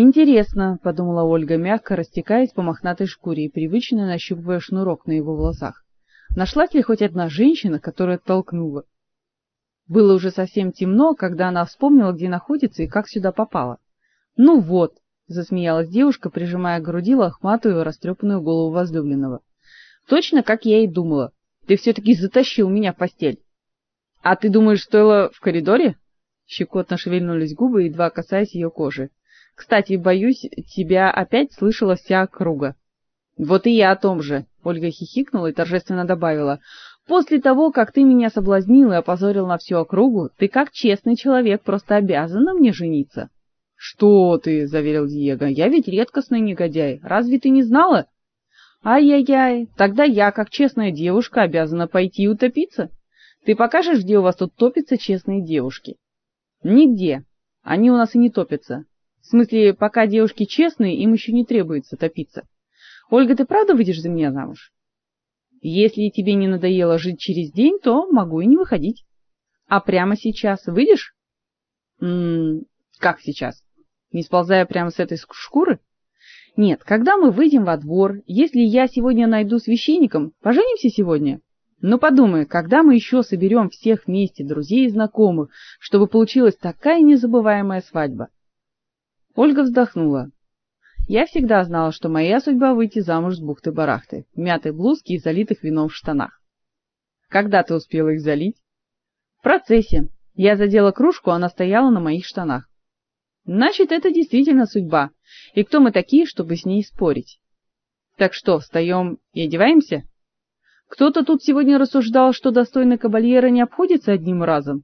Интересно, подумала Ольга, мягко растекаясь по мохнатой шкуре и привычно нащупывая шнурок на его волосах. Нашлась ли хоть одна женщина, которая оттолкнула? Было уже совсем темно, когда она вспомнила, где находится и как сюда попала. Ну вот, засмеялась девушка, прижимая к груди лохматую растрепанную голову возлюбленного. Точно как я и думала. Ты все таки затащил меня в постель. А ты думаешь, стоило в коридоре? Щекотно шевельнулись губы, едва касаясь ее кожи. Кстати, боюсь, тебя опять слышала вся округа. Вот и я о том же, Ольга хихикнула и торжественно добавила: После того, как ты меня соблазнил и опозорил на всю округу, ты как честный человек просто обязан на мне жениться. Что ты, заверил Диего. Я ведь редкостный негодяй. Разве ты не знала? Ай-яй-яй. Тогда я, как честная девушка, обязана пойти утопиться. Ты покажешь, где у вас тут топятся честные девушки? Нигде. Они у нас и не топятся. В смысле, пока девушки честные, им еще не требуется топиться. Ольга, ты правда выйдешь за меня замуж? Если тебе не надоело жить через день, то могу и не выходить. А прямо сейчас выйдешь? М как сейчас? Не сползая прямо с этой шкуры? Нет, когда мы выйдем во двор, если я сегодня найду священником, поженимся сегодня. Но подумай, когда мы еще соберем всех вместе, друзей и знакомых, чтобы получилась такая незабываемая свадьба. Ольга вздохнула. Я всегда знала, что моя судьба выйти замуж с бухты-барахты, в мятой блузке и залитых вином в штанах. Когда ты успела их залить? В процессе. Я задела кружку, она стояла на моих штанах. Значит, это действительно судьба. И кто мы такие, чтобы с ней спорить? Так что, встаем и одеваемся? Кто-то тут сегодня рассуждал, что достойный кабальера не обходится одним разом.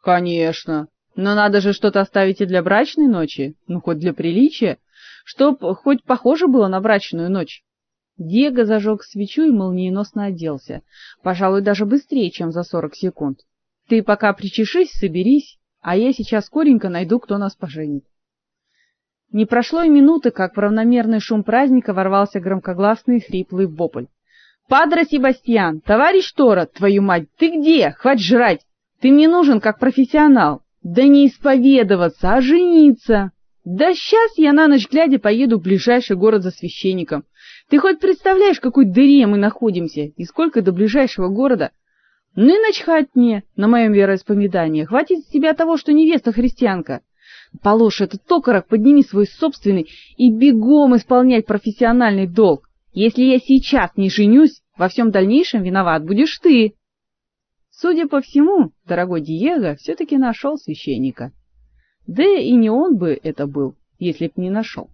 Конечно. Но надо же что-то оставить и для брачной ночи, ну хоть для приличия, чтоб хоть похоже было на брачную ночь. Диего зажег свечу и молниеносно оделся, пожалуй, даже быстрее, чем за сорок секунд. Ты пока причешись, соберись, а я сейчас скоренько найду, кто нас поженит. Не прошло и минуты, как в равномерный шум праздника ворвался громкогласный хриплый вопль. «Падре Себастьян! Товарищ Тора, твою мать, ты где? Хватит жрать! Ты мне нужен как профессионал! Да не исповедоваться, а жениться!» Да сейчас я на ночь глядя поеду в ближайший город за священником. Ты хоть представляешь, в какой дыре мы находимся и сколько до ближайшего города? Ну и начхать мне на моем вероисповедании. Хватит с тебя того, что невеста христианка. Положь этот токарок, подними свой собственный и бегом исполнять профессиональный долг. Если я сейчас не женюсь, во всем дальнейшем виноват будешь ты. Судя по всему, дорогой Диего все таки нашел священника. Да и не он бы это был, если б не нашел.